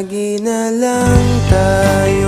Lagi na lang tayo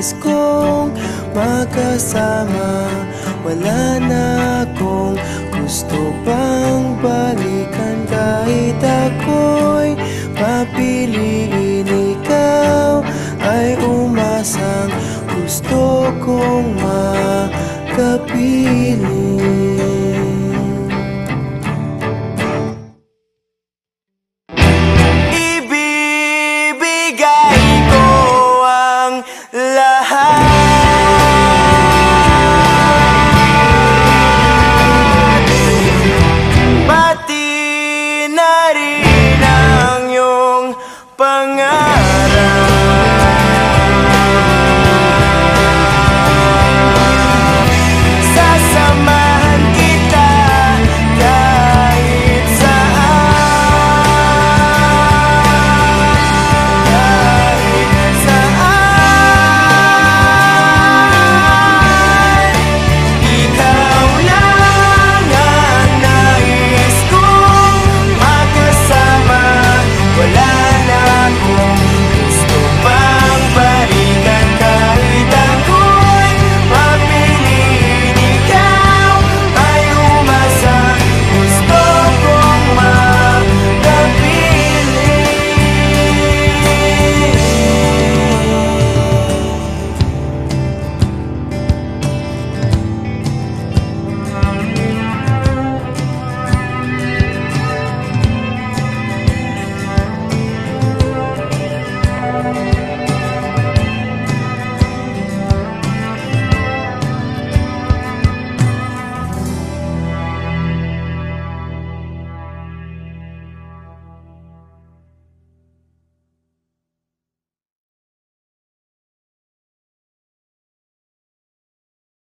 nais kong makasama Wala na akong gusto pang balikan. Kahit ako'y papiliin ikaw Ay umasang gusto kong makapiling